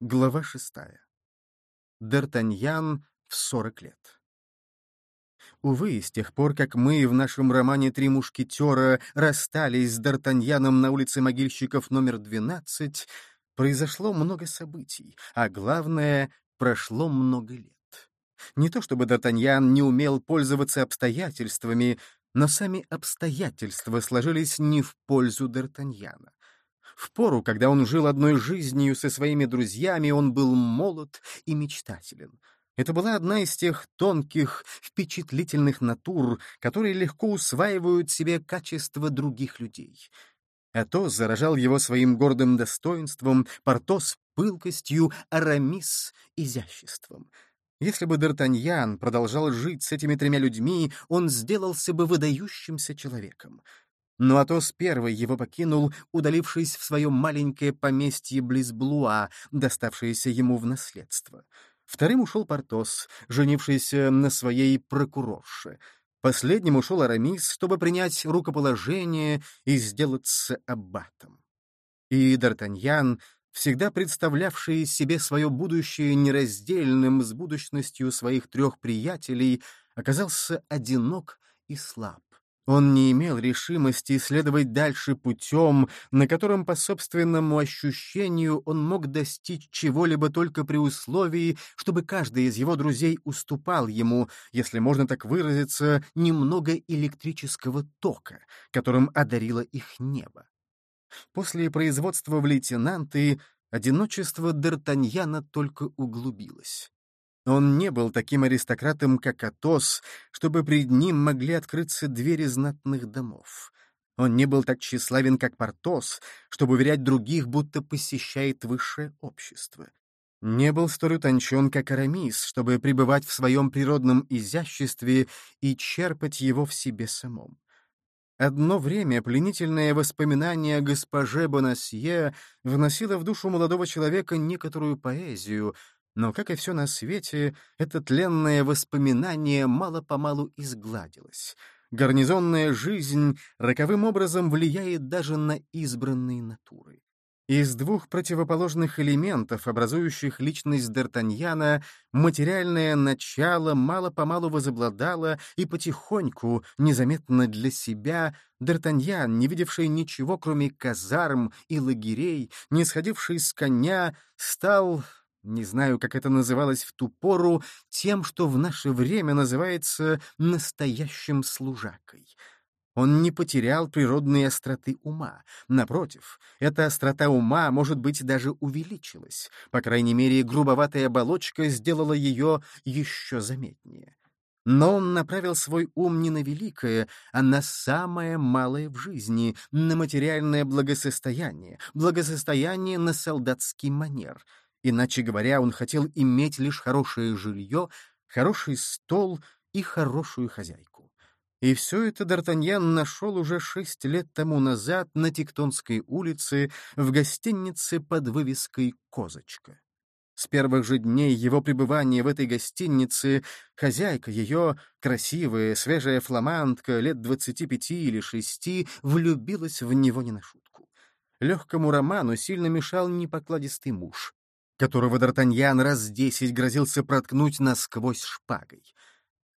Глава шестая. Д'Артаньян в сорок лет. Увы, с тех пор, как мы в нашем романе «Три мушкетера» расстались с Д'Артаньяном на улице могильщиков номер 12, произошло много событий, а главное, прошло много лет. Не то чтобы Д'Артаньян не умел пользоваться обстоятельствами, но сами обстоятельства сложились не в пользу Д'Артаньяна. В пору, когда он жил одной жизнью со своими друзьями, он был молод и мечтателен. Это была одна из тех тонких, впечатлительных натур, которые легко усваивают себе качества других людей. Атос заражал его своим гордым достоинством, Портос — пылкостью, Арамис — изяществом. Если бы Д'Артаньян продолжал жить с этими тремя людьми, он сделался бы выдающимся человеком. Но Атос первый его покинул, удалившись в свое маленькое поместье близ Блуа, доставшееся ему в наследство. Вторым ушел Портос, женившийся на своей прокурорше. Последним ушел Арамис, чтобы принять рукоположение и сделаться аббатом. И Д'Артаньян, всегда представлявший себе свое будущее нераздельным с будущностью своих трех приятелей, оказался одинок и слаб. Он не имел решимости следовать дальше путем, на котором, по собственному ощущению, он мог достичь чего-либо только при условии, чтобы каждый из его друзей уступал ему, если можно так выразиться, немного электрического тока, которым одарило их небо. После производства в лейтенанты одиночество Д'Артаньяна только углубилось. Он не был таким аристократом, как Атос, чтобы пред ним могли открыться двери знатных домов. Он не был так тщеславен, как Портос, чтобы уверять других, будто посещает высшее общество. Не был столь утончен, как Арамис, чтобы пребывать в своем природном изяществе и черпать его в себе самом. Одно время пленительное воспоминание о госпоже Бонасье вносило в душу молодого человека некоторую поэзию, но, как и все на свете, это тленное воспоминание мало-помалу изгладилось. Гарнизонная жизнь роковым образом влияет даже на избранные натуры. Из двух противоположных элементов, образующих личность Д'Артаньяна, материальное начало мало-помалу возобладало, и потихоньку, незаметно для себя, Д'Артаньян, не видевший ничего, кроме казарм и лагерей, не сходивший с коня, стал не знаю, как это называлось в ту пору, тем, что в наше время называется настоящим служакой. Он не потерял природные остроты ума. Напротив, эта острота ума, может быть, даже увеличилась. По крайней мере, грубоватая оболочка сделала ее еще заметнее. Но он направил свой ум не на великое, а на самое малое в жизни, на материальное благосостояние, благосостояние на солдатский манер — Иначе говоря, он хотел иметь лишь хорошее жилье, хороший стол и хорошую хозяйку. И все это Д'Артаньян нашел уже шесть лет тому назад на Тектонской улице в гостинице под вывеской «Козочка». С первых же дней его пребывания в этой гостинице хозяйка ее, красивая, свежая фламандка, лет двадцати пяти или шести, влюбилась в него не на шутку. Легкому роману сильно мешал непокладистый муж которого Д'Артаньян раз десять грозился проткнуть насквозь шпагой.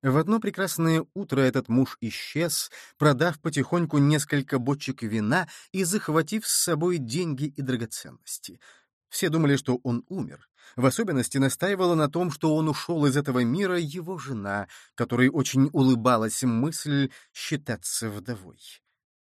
В одно прекрасное утро этот муж исчез, продав потихоньку несколько бочек вина и захватив с собой деньги и драгоценности. Все думали, что он умер. В особенности настаивала на том, что он ушел из этого мира его жена, которой очень улыбалась мысль считаться вдовой.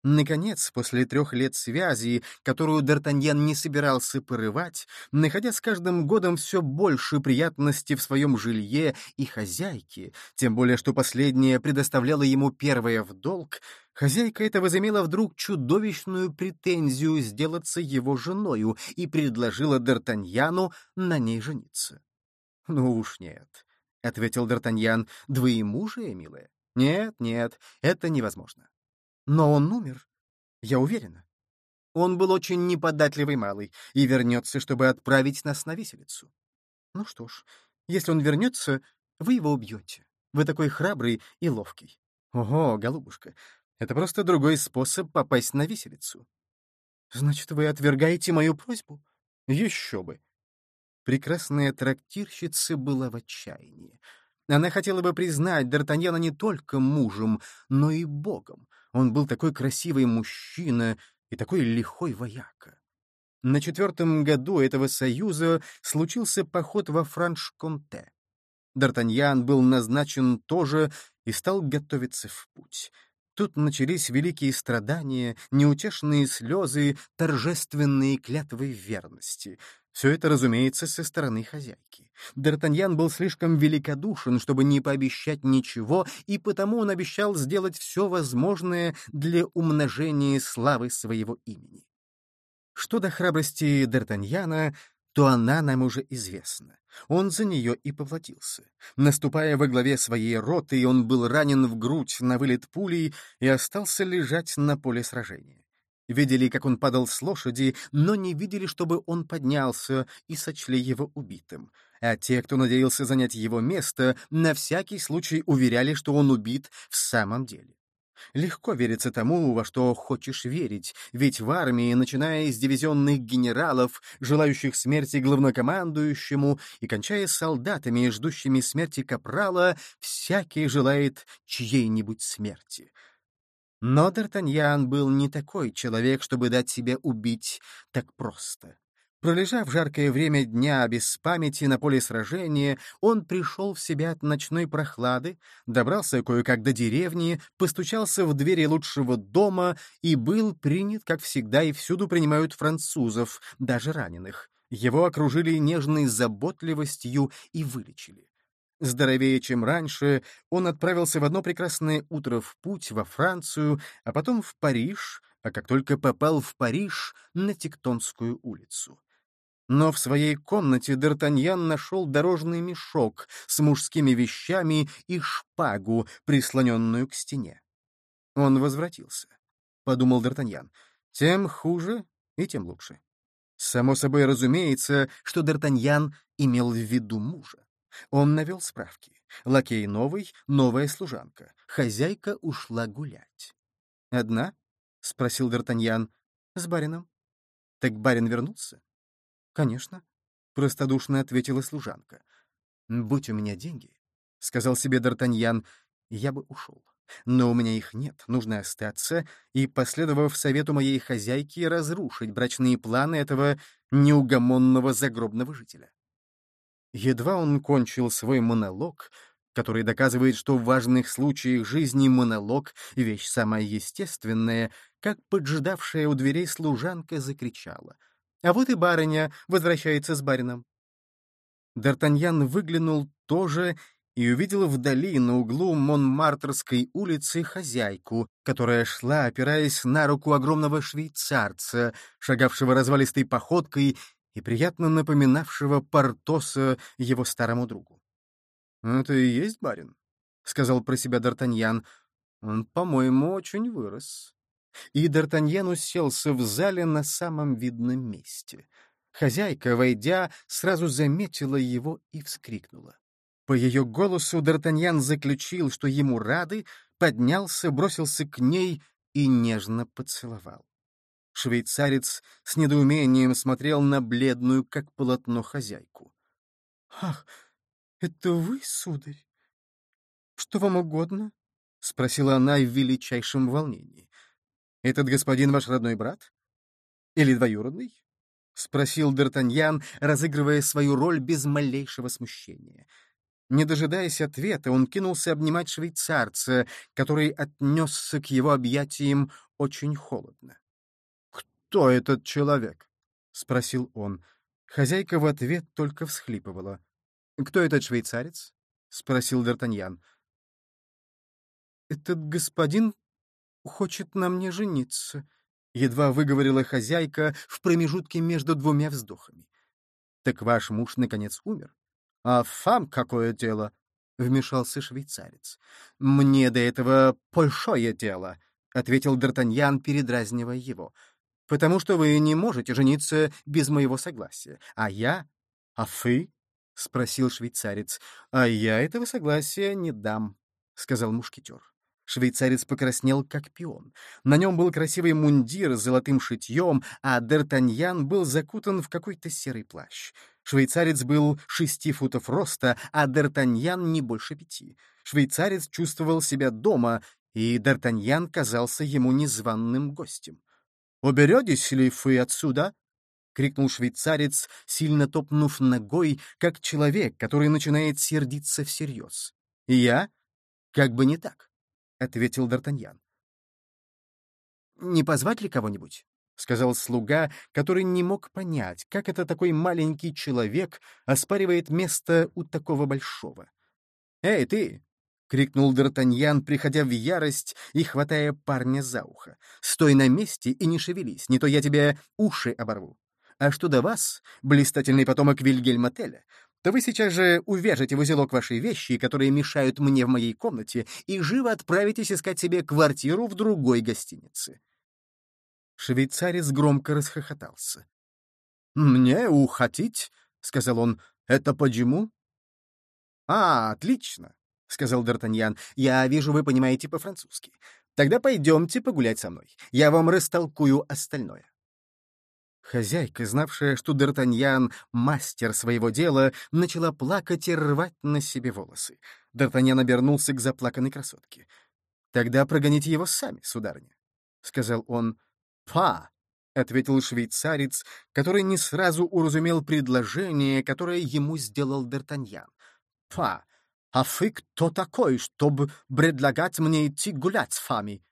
Наконец, после трех лет связи, которую Д'Артаньян не собирался порывать, находя с каждым годом все больше приятности в своем жилье и хозяйке, тем более что последняя предоставляла ему первое в долг, хозяйка эта возымела вдруг чудовищную претензию сделаться его женою и предложила Д'Артаньяну на ней жениться. «Ну уж нет», — ответил Д'Артаньян, — «двоемужие, милая? Нет, нет, это невозможно». Но он умер, я уверена. Он был очень неподатливый малый и вернется, чтобы отправить нас на виселицу. Ну что ж, если он вернется, вы его убьете. Вы такой храбрый и ловкий. Ого, голубушка, это просто другой способ попасть на виселицу. Значит, вы отвергаете мою просьбу? Еще бы. Прекрасная трактирщица была в отчаянии. Она хотела бы признать Д'Артаньяна не только мужем, но и богом. Он был такой красивый мужчина и такой лихой вояка. На четвертом году этого союза случился поход во Франш-Конте. Д'Артаньян был назначен тоже и стал готовиться в путь. Тут начались великие страдания, неутешные слезы, торжественные клятвы верности. Все это, разумеется, со стороны хозяйки. Д'Артаньян был слишком великодушен, чтобы не пообещать ничего, и потому он обещал сделать все возможное для умножения славы своего имени. Что до храбрости Д'Артаньяна, то она нам уже известна. Он за нее и поплатился. Наступая во главе своей роты, он был ранен в грудь на вылет пулей и остался лежать на поле сражения. Видели, как он падал с лошади, но не видели, чтобы он поднялся, и сочли его убитым. А те, кто надеялся занять его место, на всякий случай уверяли, что он убит в самом деле. Легко верится тому, во что хочешь верить, ведь в армии, начиная с дивизионных генералов, желающих смерти главнокомандующему, и кончая солдатами, ждущими смерти капрала, всякий желает чьей-нибудь смерти. Но Д'Артаньян был не такой человек, чтобы дать себя убить так просто. Пролежав жаркое время дня без памяти на поле сражения, он пришел в себя от ночной прохлады, добрался кое-как до деревни, постучался в двери лучшего дома и был принят, как всегда и всюду принимают французов, даже раненых. Его окружили нежной заботливостью и вылечили. Здоровее, чем раньше, он отправился в одно прекрасное утро в путь во Францию, а потом в Париж, а как только попал в Париж, на Тектонскую улицу. Но в своей комнате Д'Артаньян нашел дорожный мешок с мужскими вещами и шпагу, прислоненную к стене. Он возвратился. Подумал Д'Артаньян. Тем хуже и тем лучше. Само собой разумеется, что Д'Артаньян имел в виду мужа. Он навел справки. Лакей новый, новая служанка. Хозяйка ушла гулять. «Одна?» — спросил Д'Артаньян. «С барином». «Так барин вернулся?» «Конечно», — простодушно ответила служанка. «Будь у меня деньги», — сказал себе Д'Артаньян, — «я бы ушел. Но у меня их нет, нужно остаться и, последовав совету моей хозяйки, разрушить брачные планы этого неугомонного загробного жителя». Едва он кончил свой монолог, который доказывает, что в важных случаях жизни монолог — вещь самая естественная, как поджидавшая у дверей служанка закричала — а вот и барыня возвращается с барином. Д'Артаньян выглянул тоже и увидел вдали на углу Монмартрской улицы хозяйку, которая шла, опираясь на руку огромного швейцарца, шагавшего развалистой походкой и приятно напоминавшего Портоса его старому другу. «Это и есть барин», — сказал про себя Д'Артаньян. «Он, по-моему, очень вырос» и Д'Артаньян уселся в зале на самом видном месте. Хозяйка, войдя, сразу заметила его и вскрикнула. По ее голосу Д'Артаньян заключил, что ему рады, поднялся, бросился к ней и нежно поцеловал. Швейцарец с недоумением смотрел на бледную, как полотно, хозяйку. — Ах, это вы, сударь? Что вам угодно? — спросила она в величайшем волнении. «Этот господин ваш родной брат? Или двоюродный?» — спросил Д'Артаньян, разыгрывая свою роль без малейшего смущения. Не дожидаясь ответа, он кинулся обнимать швейцарца, который отнесся к его объятиям очень холодно. «Кто этот человек?» — спросил он. Хозяйка в ответ только всхлипывала. «Кто этот швейцарец?» — спросил Д'Артаньян. «Этот господин хочет на мне жениться», — едва выговорила хозяйка в промежутке между двумя вздохами. «Так ваш муж, наконец, умер?» «А фам какое дело?» — вмешался швейцарец. «Мне до этого большое дело», — ответил Д'Артаньян, передразнивая его. «Потому что вы не можете жениться без моего согласия. А я? А вы? — спросил швейцарец. «А я этого согласия не дам», — сказал мушкетер. Швейцарец покраснел, как пион. На нем был красивый мундир с золотым шитьем, а Д'Артаньян был закутан в какой-то серый плащ. Швейцарец был шести футов роста, а Д'Артаньян не больше пяти. Швейцарец чувствовал себя дома, и Д'Артаньян казался ему незваным гостем. «Уберетесь ли вы отсюда?» — крикнул швейцарец, сильно топнув ногой, как человек, который начинает сердиться всерьез. «Я? Как бы не так». — ответил Д'Артаньян. «Не позвать ли кого-нибудь?» — сказал слуга, который не мог понять, как это такой маленький человек оспаривает место у такого большого. «Эй, ты!» — крикнул Д'Артаньян, приходя в ярость и хватая парня за ухо. «Стой на месте и не шевелись, не то я тебе уши оборву. А что до вас, блистательный потомок Вильгельма Теля, то вы сейчас же увяжете в узелок ваши вещи, которые мешают мне в моей комнате, и живо отправитесь искать себе квартиру в другой гостинице. Швейцарец громко расхохотался. «Мне ухотить?» — сказал он. «Это почему?» «А, отлично!» — сказал Д'Артаньян. «Я вижу, вы понимаете по-французски. Тогда пойдемте погулять со мной. Я вам растолкую остальное». Хозяйка, знавшая, что Д'Артаньян — мастер своего дела, начала плакать и рвать на себе волосы. Д'Артаньян обернулся к заплаканной красотке. «Тогда прогоните его сами, сударыня», — сказал он. «Па!» — ответил швейцарец, который не сразу уразумел предложение, которое ему сделал Д'Артаньян. «Па! А вы кто такой, чтобы предлагать мне идти гулять с вами?»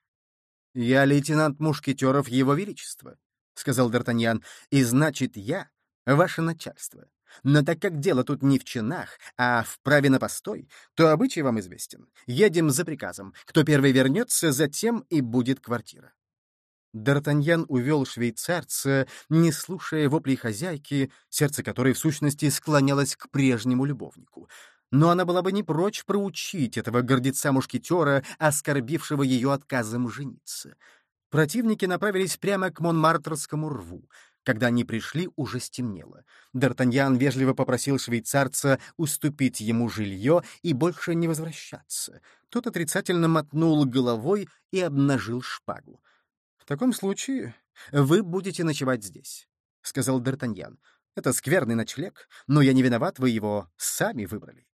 «Я лейтенант мушкетеров Его Величества», — сказал Д'Артаньян, — «и значит, я — ваше начальство. Но так как дело тут не в чинах, а в праве на постой, то обычай вам известен. Едем за приказом. Кто первый вернется, затем и будет квартира». Д'Артаньян увел швейцарца, не слушая воплей хозяйки, сердце которой в сущности склонялось к прежнему любовнику. Но она была бы не прочь проучить этого гордеца-мушкетера, оскорбившего ее отказом жениться. Противники направились прямо к Монмартрскому рву. Когда они пришли, уже стемнело. Д'Артаньян вежливо попросил швейцарца уступить ему жилье и больше не возвращаться. Тот отрицательно мотнул головой и обнажил шпагу. «В таком случае вы будете ночевать здесь», — сказал Д'Артаньян. «Это скверный ночлег, но я не виноват, вы его сами выбрали».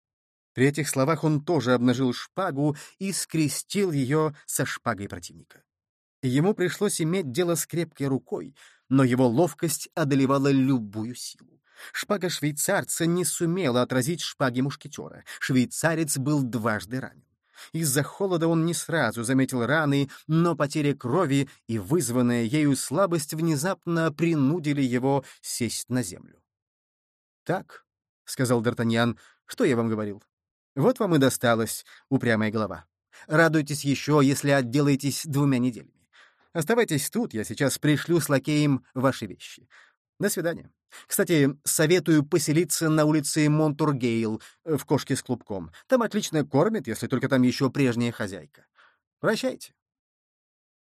При этих словах он тоже обнажил шпагу и скрестил ее со шпагой противника. Ему пришлось иметь дело с крепкой рукой, но его ловкость одолевала любую силу. Шпага швейцарца не сумела отразить шпаги мушкетера. Швейцарец был дважды ранен. Из-за холода он не сразу заметил раны, но потеря крови и вызванная ею слабость внезапно принудили его сесть на землю. «Так», — сказал Д'Артаньян, — «что я вам говорил? Вот вам и досталось, упрямая голова. Радуйтесь еще, если отделаетесь двумя неделями. Оставайтесь тут, я сейчас пришлю с лакеем ваши вещи. До свидания. Кстати, советую поселиться на улице Монтургейл э, в кошке с клубком. Там отлично кормят, если только там еще прежняя хозяйка. Прощайте.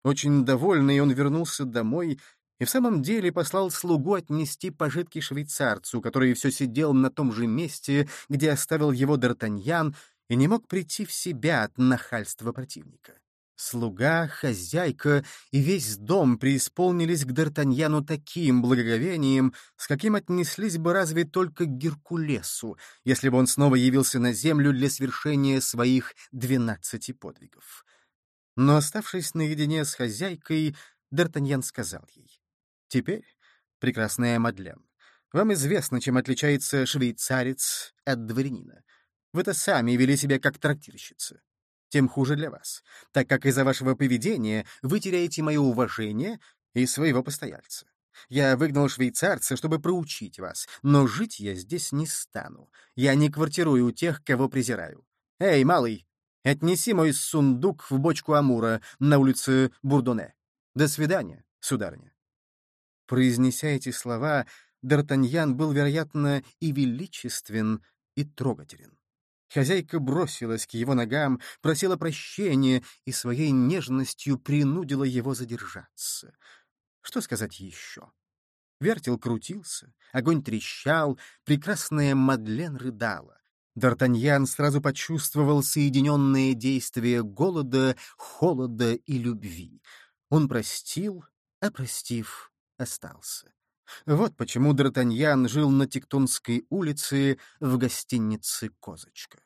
Очень довольный он вернулся домой и в самом деле послал слугу отнести пожитки швейцарцу, который все сидел на том же месте, где оставил его Д'Артаньян, и не мог прийти в себя от нахальства противника. Слуга, хозяйка и весь дом преисполнились к Д'Артаньяну таким благоговением, с каким отнеслись бы разве только к Геркулесу, если бы он снова явился на землю для свершения своих двенадцати подвигов. Но, оставшись наедине с хозяйкой, Д'Артаньян сказал ей, «Теперь, прекрасная Мадлен, вам известно, чем отличается швейцарец от дворянина. Вы-то сами вели себя как трактирщица тем хуже для вас, так как из-за вашего поведения вы теряете мое уважение и своего постояльца. Я выгнал швейцарца, чтобы проучить вас, но жить я здесь не стану. Я не квартирую у тех, кого презираю. Эй, малый, отнеси мой сундук в бочку Амура на улице Бурдоне. До свидания, сударыня. Произнеся эти слова, Д'Артаньян был, вероятно, и величествен, и трогателен. Хозяйка бросилась к его ногам, просила прощения и своей нежностью принудила его задержаться. Что сказать еще? Вертел крутился, огонь трещал, прекрасная Мадлен рыдала. Д'Артаньян сразу почувствовал соединенные действия голода, холода и любви. Он простил, а простив, остался. Вот почему Д'Артаньян жил на Тектонской улице в гостинице «Козочка».